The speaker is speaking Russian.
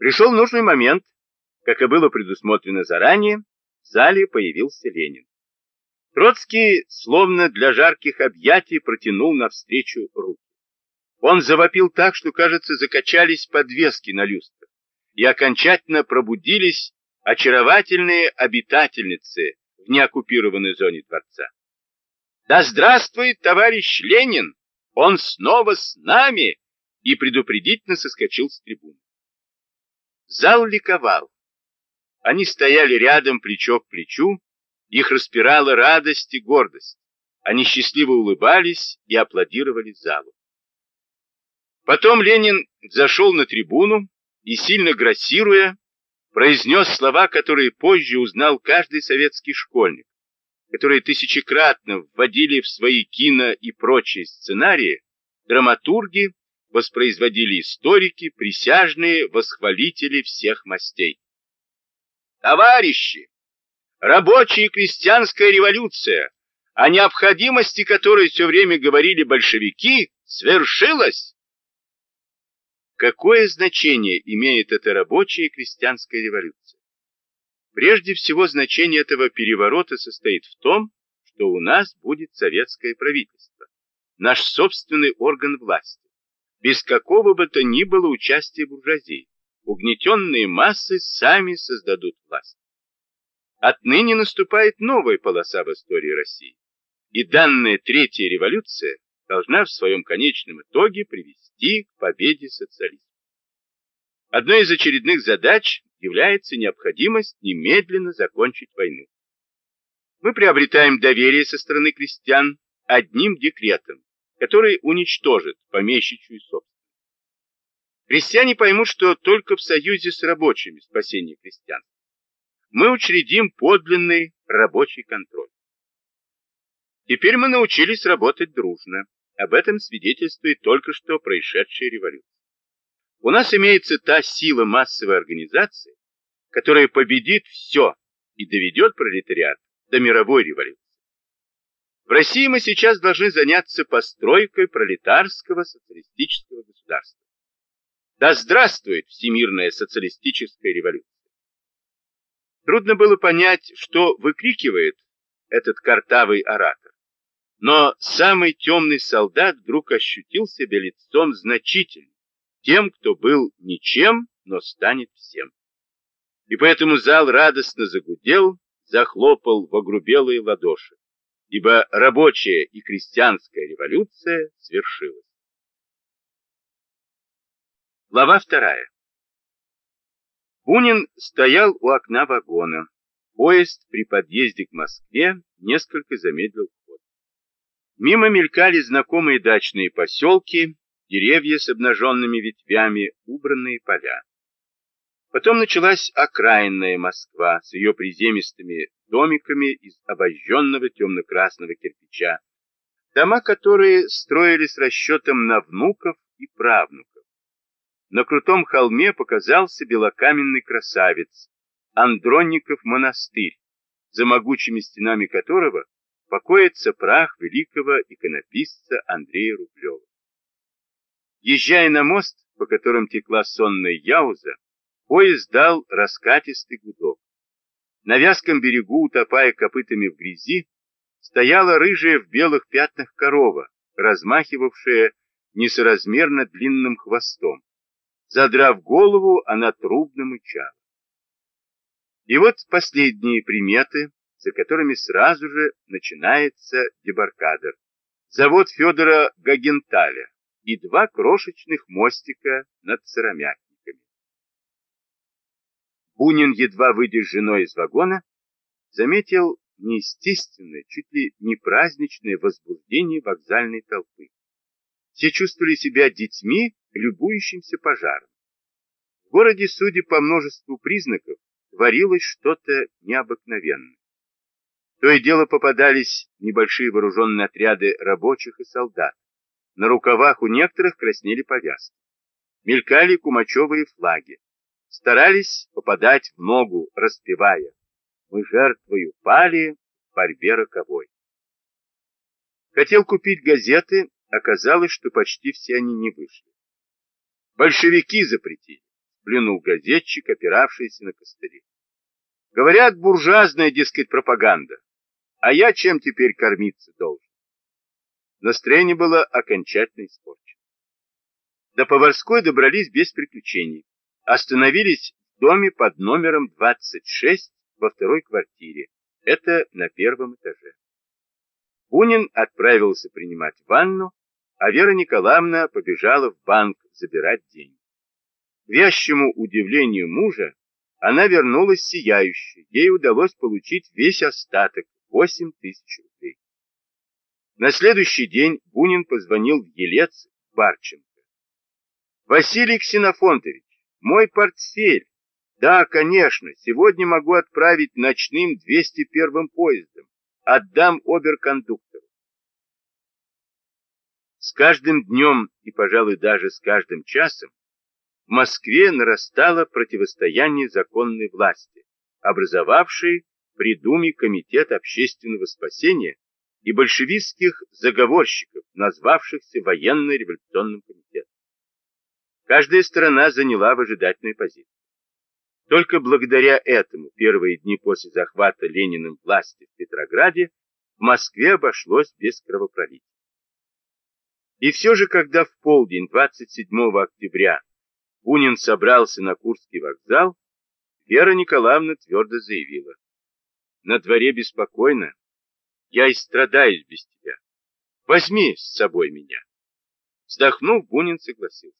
Пришел нужный момент, как и было предусмотрено заранее, в зале появился Ленин. Троцкий, словно для жарких объятий, протянул навстречу руки. Он завопил так, что, кажется, закачались подвески на люстрах, и окончательно пробудились очаровательные обитательницы в неоккупированной зоне дворца. «Да здравствует товарищ Ленин! Он снова с нами!» и предупредительно соскочил с трибуны. Зал ликовал. Они стояли рядом плечо к плечу, их распирала радость и гордость. Они счастливо улыбались и аплодировали залу. Потом Ленин зашел на трибуну и, сильно грассируя, произнес слова, которые позже узнал каждый советский школьник, которые тысячекратно вводили в свои кино и прочие сценарии драматурги, воспроизводили историки, присяжные, восхвалители всех мастей. Товарищи, рабочая и крестьянская революция, о необходимости которой все время говорили большевики, свершилась. Какое значение имеет эта рабочая и крестьянская революция? Прежде всего, значение этого переворота состоит в том, что у нас будет советское правительство, наш собственный орган власти без какого бы то ни было участия буржуазии. Угнетенные массы сами создадут власть. Отныне наступает новая полоса в истории России. И данная третья революция должна в своем конечном итоге привести к победе социализма. Одной из очередных задач является необходимость немедленно закончить войну. Мы приобретаем доверие со стороны крестьян одним декретом, который уничтожит помещичью собственность. Крестьяне поймут, что только в союзе с рабочими спасение крестьянства. Мы учредим подлинный рабочий контроль. Теперь мы научились работать дружно. Об этом свидетельствует только что происшедшая революция. У нас имеется та сила массовой организации, которая победит все и доведет пролетариат до мировой революции. В России мы сейчас должны заняться постройкой пролетарского социалистического государства. Да здравствует всемирная социалистическая революция! Трудно было понять, что выкрикивает этот картавый оратор. Но самый темный солдат вдруг ощутил себя лицом значительным, тем, кто был ничем, но станет всем. И поэтому зал радостно загудел, захлопал в огрубелые ладоши ибо рабочая и крестьянская революция свершилась. Глава вторая. Бунин стоял у окна вагона. Поезд при подъезде к Москве несколько замедлил ход. Мимо мелькали знакомые дачные поселки, деревья с обнаженными ветвями, убранные поля. Потом началась окраинная Москва с ее приземистыми домиками из обожженного темно-красного кирпича, дома, которые строили с расчетом на внуков и правнуков. На крутом холме показался белокаменный красавец, Андронников монастырь, за могучими стенами которого покоится прах великого иконописца Андрея Рублева. Езжая на мост, по которым текла сонная Яуза, поезд дал раскатистый гудок. На вязком берегу, утопая копытами в грязи, стояла рыжая в белых пятнах корова, размахивавшая несоразмерно длинным хвостом. Задрав голову, она трубно мычала. И вот последние приметы, за которыми сразу же начинается дебаркадер. Завод Федора Гагенталя и два крошечных мостика над Сыромятней. Бунин, едва выйдя с женой из вагона, заметил неестественное, чуть ли не праздничное возбуждение вокзальной толпы. Все чувствовали себя детьми, любующимся пожаром. В городе, судя по множеству признаков, творилось что-то необыкновенное. То и дело попадались небольшие вооруженные отряды рабочих и солдат. На рукавах у некоторых краснели повязки. Мелькали кумачевые флаги старались попадать в ногу, распевая «Мы жертвою пали в борьбе роковой». Хотел купить газеты, оказалось, что почти все они не вышли. Большевики запретили, плюнул газетчик, опиравшийся на костыли. Говорят, буржуазная, дескать, пропаганда. А я чем теперь кормиться должен? Настроение было окончательно испорчено. До Поварской добрались без приключений. Остановились в доме под номером 26 во второй квартире. Это на первом этаже. Бунин отправился принимать ванну, а Вера Николаевна побежала в банк забирать деньги. К вящему удивлению мужа, она вернулась сияющей. Ей удалось получить весь остаток, 8 тысяч рублей. На следующий день Бунин позвонил в Елец Барченко. «Василий Ксенофонтович, мой портфель. Да, конечно, сегодня могу отправить ночным 201 поездом. Отдам оберкондуктору. С каждым днем и, пожалуй, даже с каждым часом в Москве нарастало противостояние законной власти, образовавшей при Думе Комитет общественного спасения и большевистских заговорщиков, назвавшихся военно-революционным комитетом. Каждая сторона заняла выжидательную позицию. Только благодаря этому первые дни после захвата Лениным власти в Петрограде в Москве обошлось без кровопролития. И все же, когда в полдень 27 октября Бунин собрался на Курский вокзал, Вера Николаевна твердо заявила. На дворе беспокойно. Я и страдаюсь без тебя. Возьми с собой меня. Вздохнув, Бунин согласился.